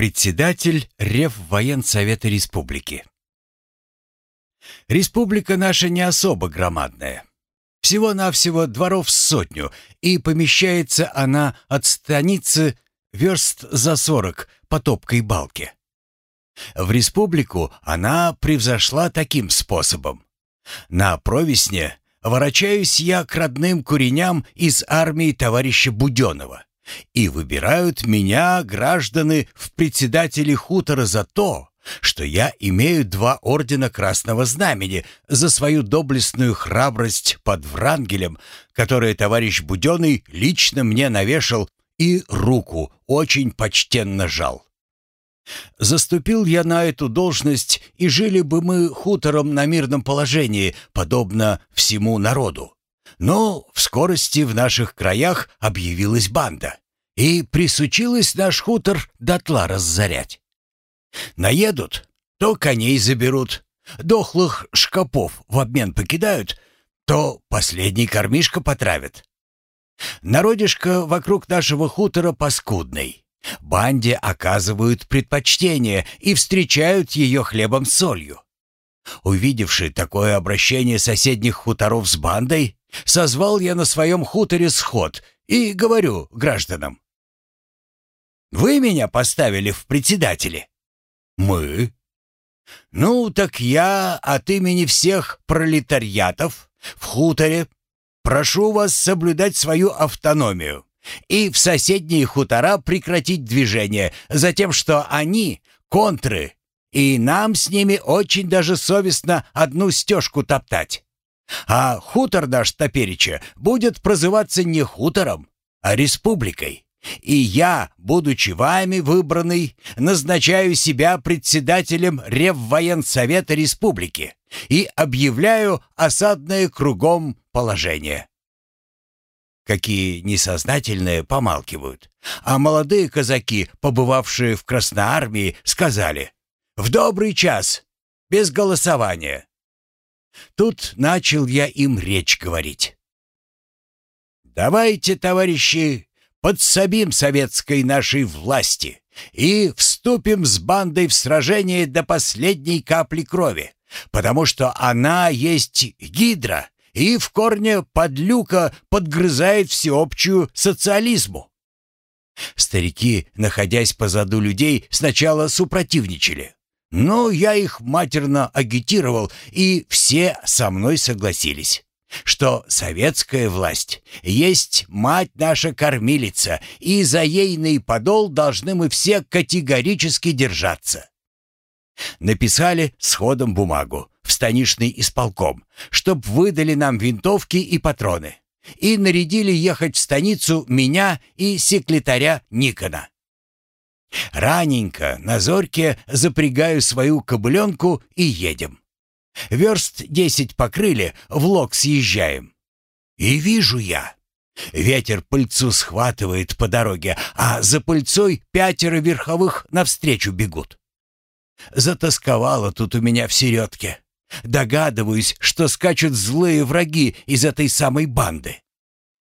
Председатель Реввоенсовета Республики. Республика наша не особо громадная. Всего-навсего дворов сотню, и помещается она от станицы верст за сорок по топкой балке. В республику она превзошла таким способом. На провесне ворочаюсь я к родным куреням из армии товарища Буденова, и выбирают меня, граждане, в председатели хутора за то, что я имею два ордена Красного Знамени за свою доблестную храбрость под Врангелем, которое товарищ Буденный лично мне навешал и руку очень почтенно жал. Заступил я на эту должность, и жили бы мы хутором на мирном положении, подобно всему народу. Но в скорости в наших краях объявилась банда, и присучилась наш хутор дотла разорять. Наедут, то коней заберут, дохлых шкапов в обмен покидают, то последний кормишка потравят. Народишко вокруг нашего хутора паскудный. Банде оказывают предпочтение и встречают ее хлебом с солью. Увидевший такое обращение соседних хуторов с бандой, созвал я на своем хуторе сход и говорю гражданам. «Вы меня поставили в председатели. «Мы?» «Ну, так я от имени всех пролетариатов в хуторе прошу вас соблюдать свою автономию и в соседние хутора прекратить движение за тем, что они — контры, и нам с ними очень даже совестно одну стежку топтать. А хутор наш Топерича будет прозываться не хутором, а республикой. И я, будучи вами выбранный, назначаю себя председателем Реввоенсовета Республики и объявляю осадное кругом положение. Какие несознательные помалкивают. А молодые казаки, побывавшие в Красной Армии, сказали «В добрый час, без голосования». Тут начал я им речь говорить. «Давайте, товарищи, подсобим советской нашей власти и вступим с бандой в сражение до последней капли крови, потому что она есть гидра и в корне подлюка подгрызает всеобщую социализму. Старики, находясь позаду людей, сначала супротивничали. Но я их матерно агитировал, и все со мной согласились что советская власть есть мать наша кормилица, и за ейный подол должны мы все категорически держаться. Написали сходом бумагу в станичный исполком, чтоб выдали нам винтовки и патроны, и нарядили ехать в станицу меня и секретаря Никона. Раненько на зорьке запрягаю свою кобыленку и едем. Верст десять покрыли, в лог съезжаем. И вижу я. Ветер пыльцу схватывает по дороге, а за пыльцой пятеро верховых навстречу бегут. Затасковало тут у меня в середке. Догадываюсь, что скачут злые враги из этой самой банды.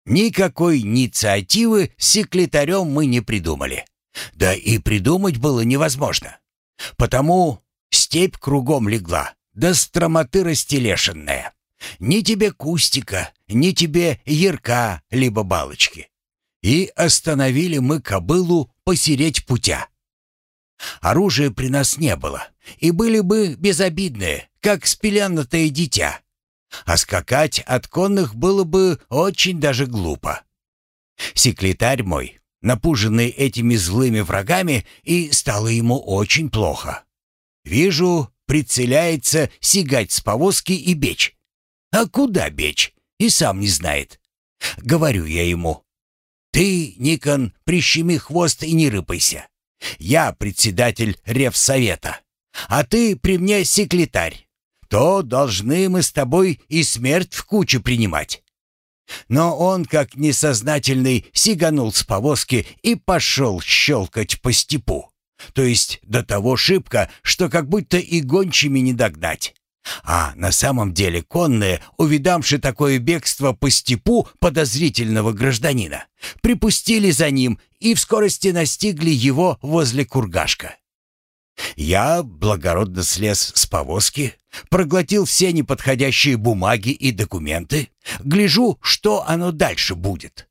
Никакой инициативы с секретарем мы не придумали. Да и придумать было невозможно. Потому степь кругом легла, да стромоты растелешенная. Ни тебе кустика, ни тебе ярка, либо балочки. И остановили мы кобылу посереть путя. Оружия при нас не было, и были бы безобидные, как спелянутое дитя. А скакать от конных было бы очень даже глупо. Секретарь мой, напуженный этими злыми врагами, и стало ему очень плохо. Вижу, прицеляется сигать с повозки и бечь. А куда бечь? И сам не знает. Говорю я ему. Ты, Никон, прищеми хвост и не рыпайся. Я председатель ревсовета, а ты при мне секретарь. То должны мы с тобой и смерть в кучу принимать. Но он, как несознательный, сиганул с повозки и пошел щелкать по степу. То есть до того шибко, что как будто и гончими не догнать. А на самом деле конные, увидавши такое бегство по степу подозрительного гражданина, припустили за ним и в скорости настигли его возле кургашка. Я благородно слез с повозки, проглотил все неподходящие бумаги и документы, гляжу, что оно дальше будет.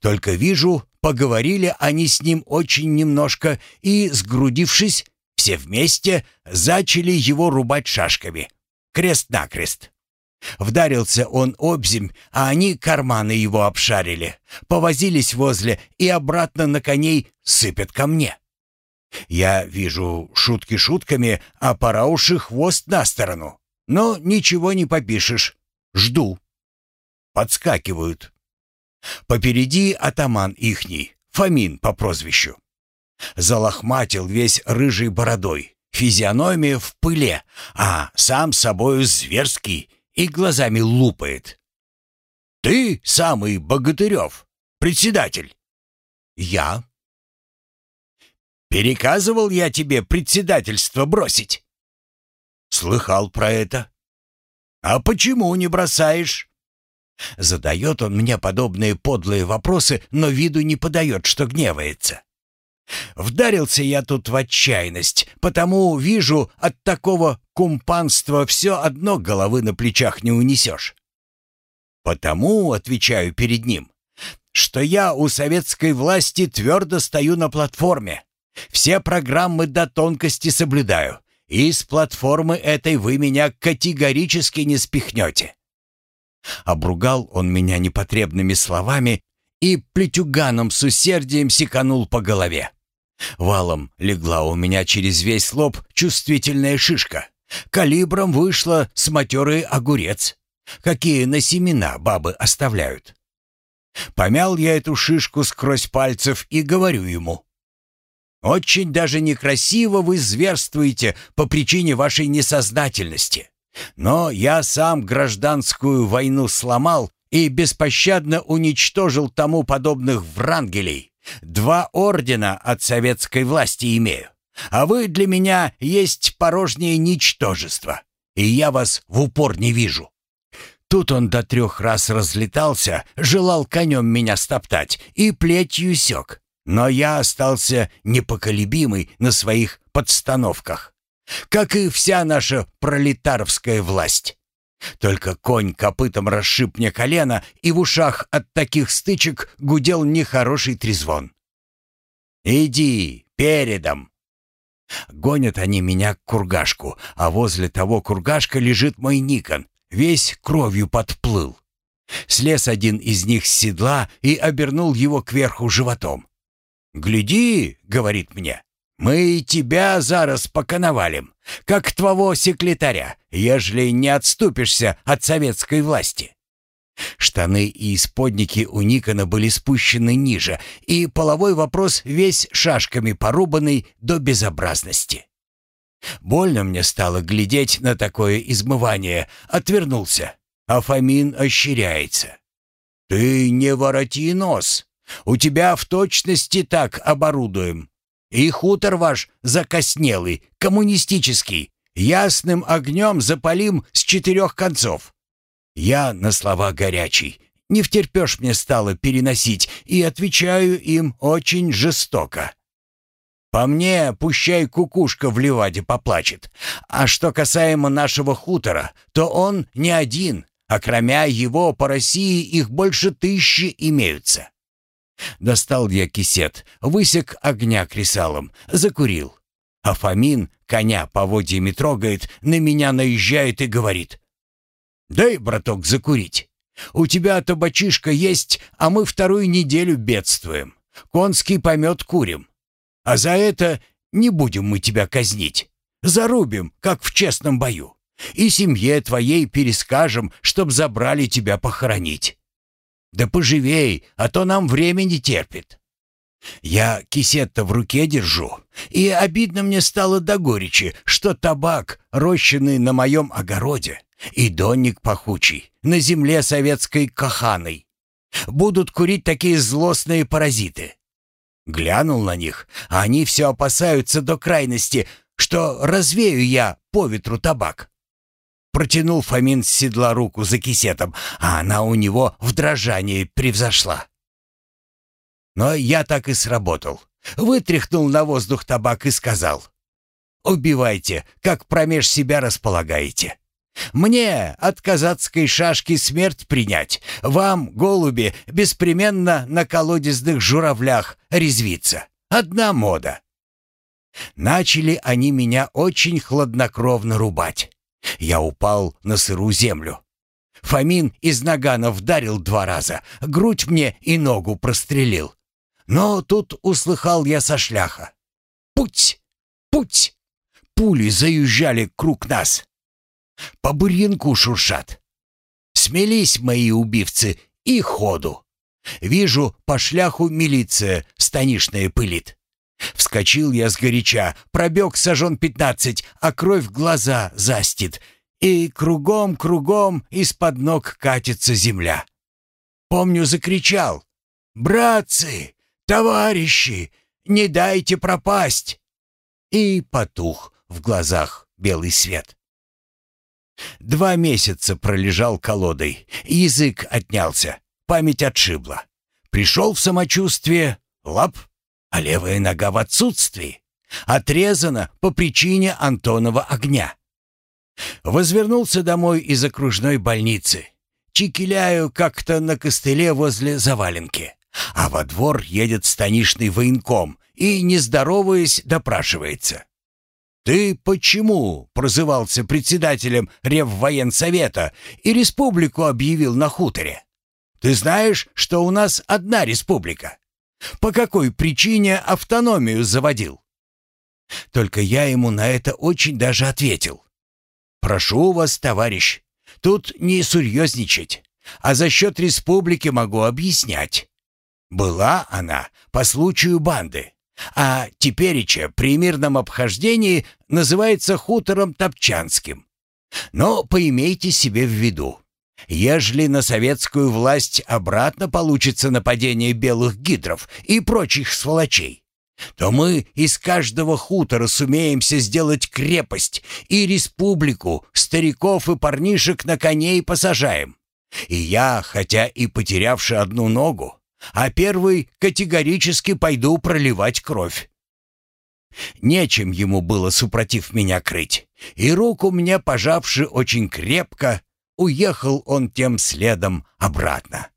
Только вижу, поговорили они с ним очень немножко и, сгрудившись, все вместе зачали его рубать шашками. Крест-накрест. Вдарился он обземь, а они карманы его обшарили, повозились возле и обратно на коней сыпят ко мне. Я вижу шутки шутками, а пора уж хвост на сторону. Но ничего не попишешь. Жду. Подскакивают. Попереди атаман ихний, Фомин по прозвищу. Залохматил весь рыжей бородой, физиономия в пыле, а сам собою зверский и глазами лупает. «Ты самый Богатырев, председатель?» «Я», Переказывал я тебе председательство бросить?» «Слыхал про это». «А почему не бросаешь?» Задает он мне подобные подлые вопросы, но виду не подает, что гневается. Вдарился я тут в отчаянность, потому вижу, от такого кумпанства все одно головы на плечах не унесешь. Потому, отвечаю перед ним, что я у советской власти твердо стою на платформе, все программы до тонкости соблюдаю, и с платформы этой вы меня категорически не спихнете». Обругал он меня непотребными словами и плетюганом с усердием секанул по голове. Валом легла у меня через весь лоб чувствительная шишка. Калибром вышла с матерый огурец. Какие на семена бабы оставляют. Помял я эту шишку сквозь пальцев и говорю ему. Очень даже некрасиво вы зверствуете по причине вашей несознательности. Но я сам гражданскую войну сломал и беспощадно уничтожил тому подобных врангелей. Два ордена от советской власти имею. А вы для меня есть порожнее ничтожество. И я вас в упор не вижу. Тут он до трех раз разлетался, желал конем меня стоптать и плетью сёк. Но я остался непоколебимый на своих подстановках, как и вся наша пролетаровская власть. Только конь копытом расшиб мне колено, и в ушах от таких стычек гудел нехороший трезвон. «Иди, передом!» Гонят они меня к кургашку, а возле того кургашка лежит мой Никон, весь кровью подплыл. Слез один из них с седла и обернул его кверху животом. «Гляди», — говорит мне, — «мы тебя зараз поконовалим, как твоего секретаря, ежели не отступишься от советской власти». Штаны и исподники у Никона были спущены ниже, и половой вопрос весь шашками порубанный до безобразности. Больно мне стало глядеть на такое измывание, отвернулся, а Фомин ощеряется. «Ты не вороти нос!» У тебя в точности так оборудуем. И хутор ваш закоснелый, коммунистический, ясным огнем запалим с четырех концов. Я на слова горячий, не втерпешь мне стало переносить, и отвечаю им очень жестоко. По мне, пущай кукушка в леваде поплачет. А что касаемо нашего хутора, то он не один, а кроме его по России их больше тысячи имеются. Достал я кисет, высек огня кресалом, закурил. А Фомин коня поводьями трогает, на меня наезжает и говорит. «Дай, браток, закурить. У тебя табачишка есть, а мы вторую неделю бедствуем. Конский помет курим. А за это не будем мы тебя казнить. Зарубим, как в честном бою. И семье твоей перескажем, чтоб забрали тебя похоронить. Да поживей, а то нам время не терпит. Я кисет-то в руке держу, и обидно мне стало до горечи, что табак, рощенный на моем огороде, и донник пахучий, на земле советской каханой. Будут курить такие злостные паразиты. Глянул на них, а они все опасаются до крайности, что развею я по ветру табак. Протянул Фомин с седла руку за кисетом, а она у него в дрожании превзошла. Но я так и сработал. Вытряхнул на воздух табак и сказал. «Убивайте, как промеж себя располагаете. Мне от казацкой шашки смерть принять, вам, голуби, беспременно на колодезных журавлях резвиться. Одна мода». Начали они меня очень хладнокровно рубать. Я упал на сырую землю. Фомин из нагана вдарил два раза, грудь мне и ногу прострелил. Но тут услыхал я со шляха. «Путь! Путь!» Пули заезжали круг нас. По бурьянку шуршат. Смелись мои убивцы и ходу. Вижу, по шляху милиция станишная пылит. Вскочил я сгоряча, пробег сажен пятнадцать, а кровь глаза застит, и кругом-кругом из-под ног катится земля. Помню, закричал «Братцы, товарищи, не дайте пропасть!» И потух в глазах белый свет. Два месяца пролежал колодой, язык отнялся, память отшибла. Пришел в самочувствие, лап — а левая нога в отсутствии. Отрезана по причине Антонова огня. Возвернулся домой из окружной больницы. Чикиляю как-то на костыле возле заваленки. А во двор едет станишный военком и, не здороваясь, допрашивается. «Ты почему?» — прозывался председателем Реввоенсовета и республику объявил на хуторе. «Ты знаешь, что у нас одна республика?» По какой причине автономию заводил? Только я ему на это очень даже ответил. «Прошу вас, товарищ, тут не серьезничать, а за счет республики могу объяснять. Была она по случаю банды, а тепереча при мирном обхождении называется хутором Топчанским. Но поимейте себе в виду, Ежели на советскую власть обратно получится нападение белых гидров и прочих сволочей, то мы из каждого хутора сумеемся сделать крепость и республику, стариков и парнишек на коней посажаем. И я, хотя и потерявший одну ногу, а первый категорически пойду проливать кровь. Нечем ему было супротив меня крыть, и руку мне пожавши очень крепко, уехал он тем следом обратно.